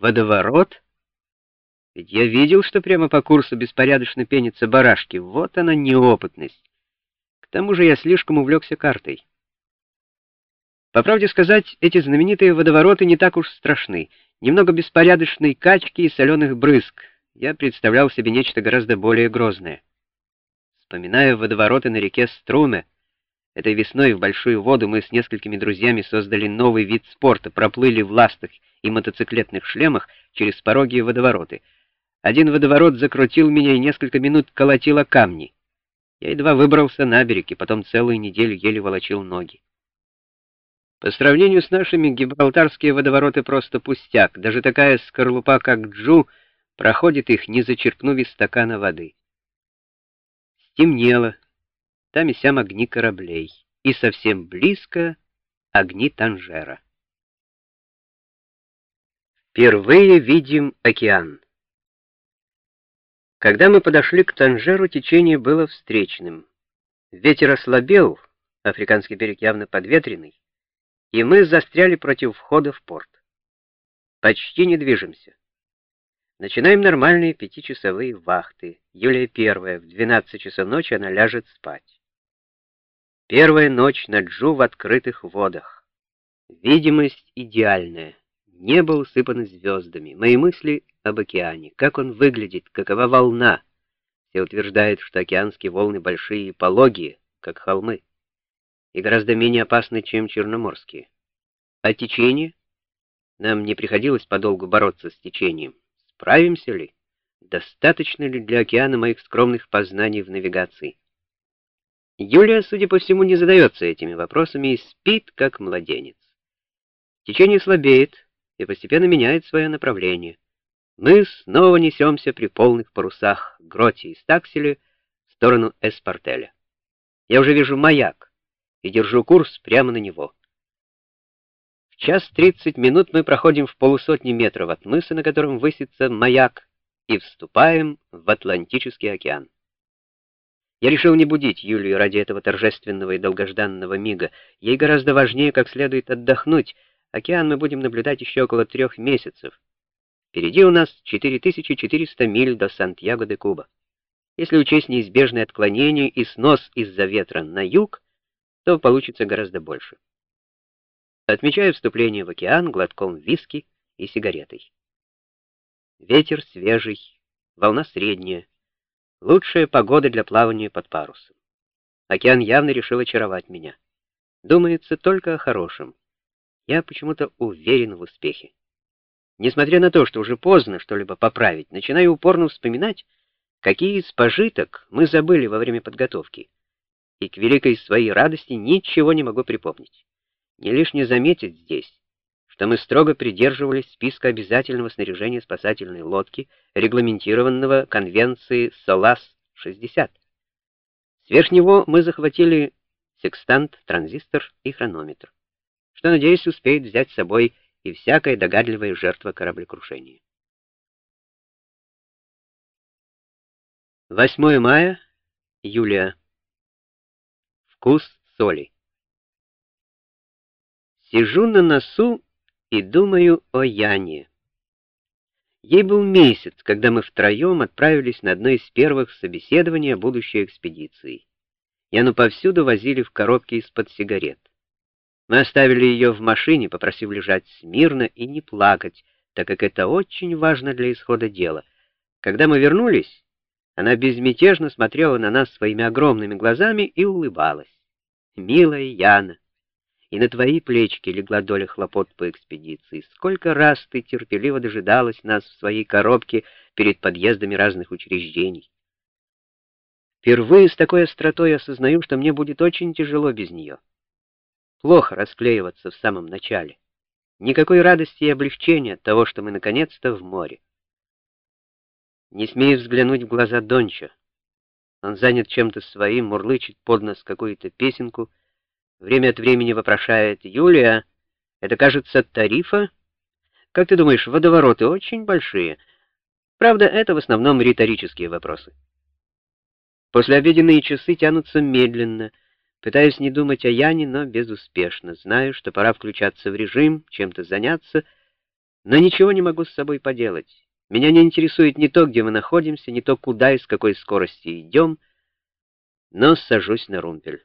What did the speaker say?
Водоворот? Ведь я видел, что прямо по курсу беспорядочно пенятся барашки. Вот она неопытность. К тому же я слишком увлекся картой. По правде сказать, эти знаменитые водовороты не так уж страшны. Немного беспорядочной качки и соленых брызг. Я представлял себе нечто гораздо более грозное. Вспоминая водовороты на реке Струме, этой весной в большую воду мы с несколькими друзьями создали новый вид спорта, проплыли в ластах и мотоциклетных шлемах через пороги и водовороты. Один водоворот закрутил меня и несколько минут колотил о камни. Я едва выбрался на берег и потом целую неделю еле волочил ноги. По сравнению с нашими гибралтарские водовороты просто пустяк. Даже такая скорлупа, как Джу, проходит их, не зачерпнув из стакана воды. Стемнело. Там и сям огни кораблей. И совсем близко огни Танжера. Впервые видим океан. Когда мы подошли к Танжеру, течение было встречным. Ветер ослабел, африканский берег явно подветренный, и мы застряли против входа в порт. Почти не движемся. Начинаем нормальные пятичасовые вахты. Юлия первая, в 12 часов ночи она ляжет спать. Первая ночь на Джу в открытых водах. Видимость идеальная. Небо усыпано звездами. Мои мысли об океане. Как он выглядит, какова волна. Все утверждают, что океанские волны большие и пологие, как холмы и гораздо менее опасны, чем черноморские. А течение? Нам не приходилось подолгу бороться с течением. Справимся ли? Достаточно ли для океана моих скромных познаний в навигации? Юлия, судя по всему, не задается этими вопросами и спит, как младенец. Течение слабеет и постепенно меняет свое направление. Мы снова несемся при полных парусах Гроти и Стакселе в сторону Эспартеля. Я уже вижу маяк, и держу курс прямо на него. В час тридцать минут мы проходим в полусотни метров от мыса, на котором высится маяк, и вступаем в Атлантический океан. Я решил не будить Юлию ради этого торжественного и долгожданного мига. Ей гораздо важнее как следует отдохнуть. Океан мы будем наблюдать еще около трех месяцев. Впереди у нас 4400 миль до Сантьяго-де-Куба. Если учесть неизбежное отклонение и снос из-за ветра на юг, то получится гораздо больше. Отмечаю вступление в океан глотком виски и сигаретой. Ветер свежий, волна средняя. Лучшая погода для плавания под парусом. Океан явно решил очаровать меня. Думается только о хорошем. Я почему-то уверен в успехе. Несмотря на то, что уже поздно что-либо поправить, начинаю упорно вспоминать, какие из пожиток мы забыли во время подготовки и к великой своей радости ничего не могу припомнить. Не лишне заметить здесь, что мы строго придерживались списка обязательного снаряжения спасательной лодки, регламентированного Конвенцией СОЛАС-60. Сверх него мы захватили секстант, транзистор и хронометр, что, надеюсь, успеет взять с собой и всякая догадливая жертва кораблекрушения. 8 мая, Юлия Вкус соли. Сижу на носу и думаю о Яне. Ей был месяц, когда мы втроем отправились на одно из первых собеседований о будущей экспедиции. Яну повсюду возили в коробке из-под сигарет. Мы оставили ее в машине, попросив лежать смирно и не плакать, так как это очень важно для исхода дела. Когда мы вернулись, она безмятежно смотрела на нас своими огромными глазами и улыбалась. «Милая Яна, и на твои плечики легла доля хлопот по экспедиции. Сколько раз ты терпеливо дожидалась нас в своей коробке перед подъездами разных учреждений. Впервые с такой остротой осознаю, что мне будет очень тяжело без нее. Плохо расклеиваться в самом начале. Никакой радости и облегчения от того, что мы наконец-то в море. Не смею взглянуть в глаза Донча. Он занят чем-то своим, мурлычет под нос какую-то песенку, время от времени вопрошает «Юлия, это, кажется, тарифа? Как ты думаешь, водовороты очень большие?» Правда, это в основном риторические вопросы. Послеобеденные часы тянутся медленно, пытаюсь не думать о Яне, но безуспешно. Знаю, что пора включаться в режим, чем-то заняться — Но ничего не могу с собой поделать. Меня не интересует ни то, где мы находимся, ни то, куда и с какой скоростью идем, но сажусь на румпель.